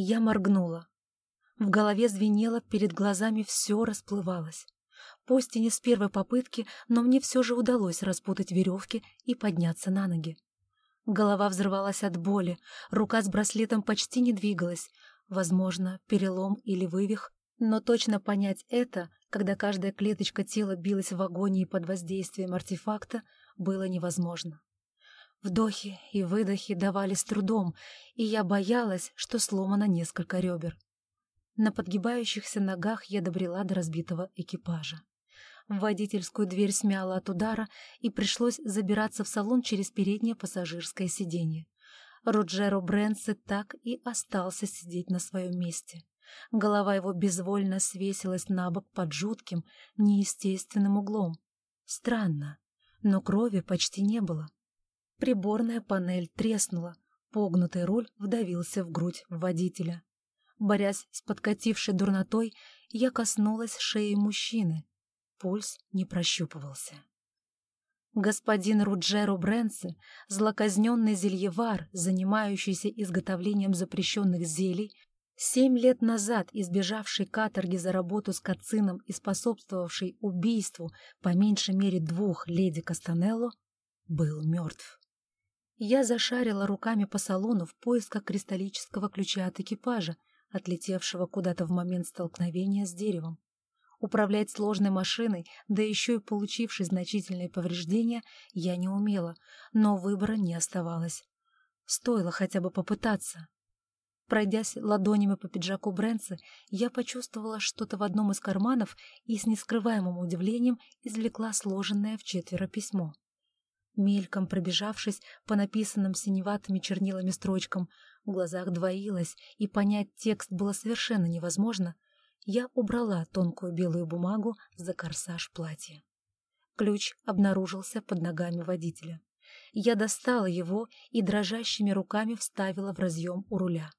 Я моргнула. В голове звенело, перед глазами все расплывалось. Пусть и не с первой попытки, но мне все же удалось распутать веревки и подняться на ноги. Голова взрывалась от боли, рука с браслетом почти не двигалась. Возможно, перелом или вывих, но точно понять это, когда каждая клеточка тела билась в агонии под воздействием артефакта, было невозможно. Вдохи и выдохи давались трудом, и я боялась, что сломано несколько ребер. На подгибающихся ногах я добрела до разбитого экипажа. Водительскую дверь смяла от удара, и пришлось забираться в салон через переднее пассажирское сиденье. Роджеро Брэнси так и остался сидеть на своем месте. Голова его безвольно свесилась на бок под жутким, неестественным углом. Странно, но крови почти не было. Приборная панель треснула, погнутый руль вдавился в грудь водителя. Борясь с подкатившей дурнотой, я коснулась шеи мужчины. Пульс не прощупывался. Господин Руджеро Брэнсе, злоказненный зельевар, занимающийся изготовлением запрещенных зелий, семь лет назад избежавший каторги за работу с Кацином и способствовавший убийству по меньшей мере двух леди Кастанелло, был мертв. Я зашарила руками по салону в поисках кристаллического ключа от экипажа, отлетевшего куда-то в момент столкновения с деревом. Управлять сложной машиной, да еще и получившей значительные повреждения, я не умела, но выбора не оставалось. Стоило хотя бы попытаться. Пройдясь ладонями по пиджаку Брэнса, я почувствовала что-то в одном из карманов и с нескрываемым удивлением извлекла сложенное в четверо письмо. Мельком пробежавшись по написанным синеватыми чернилами строчкам, в глазах двоилось, и понять текст было совершенно невозможно, я убрала тонкую белую бумагу за корсаж платья. Ключ обнаружился под ногами водителя. Я достала его и дрожащими руками вставила в разъем у руля.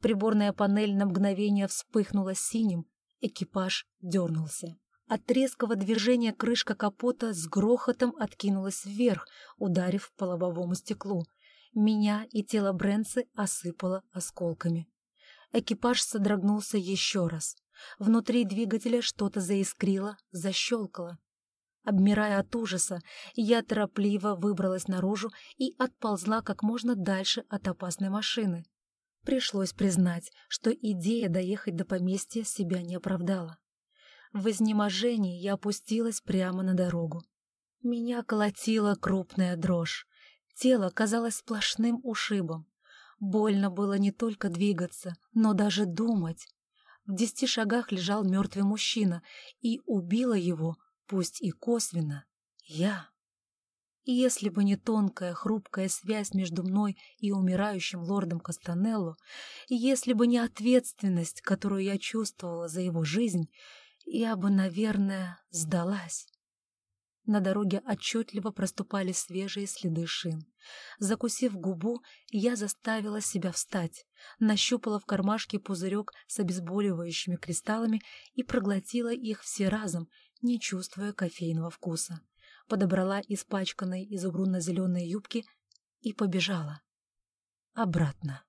Приборная панель на мгновение вспыхнула синим, экипаж дернулся. От резкого движения крышка капота с грохотом откинулась вверх, ударив по лобовому стеклу — меня и тело Брэнси осыпало осколками. Экипаж содрогнулся еще раз. Внутри двигателя что-то заискрило, защелкало. Обмирая от ужаса, я торопливо выбралась наружу и отползла как можно дальше от опасной машины. Пришлось признать, что идея доехать до поместья себя не оправдала. В изнеможении я опустилась прямо на дорогу. Меня колотила крупная дрожь. Тело казалось сплошным ушибом. Больно было не только двигаться, но даже думать. В десяти шагах лежал мертвый мужчина, и убила его, пусть и косвенно, я. И если бы не тонкая, хрупкая связь между мной и умирающим лордом Кастанелло, если бы не ответственность, которую я чувствовала за его жизнь, я бы, наверное, сдалась. На дороге отчетливо проступали свежие следы шин. Закусив губу, я заставила себя встать, нащупала в кармашке пузырек с обезболивающими кристаллами и проглотила их все разом, не чувствуя кофейного вкуса. Подобрала испачканные изумрудно-зеленые юбки и побежала. Обратно.